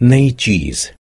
Neitiz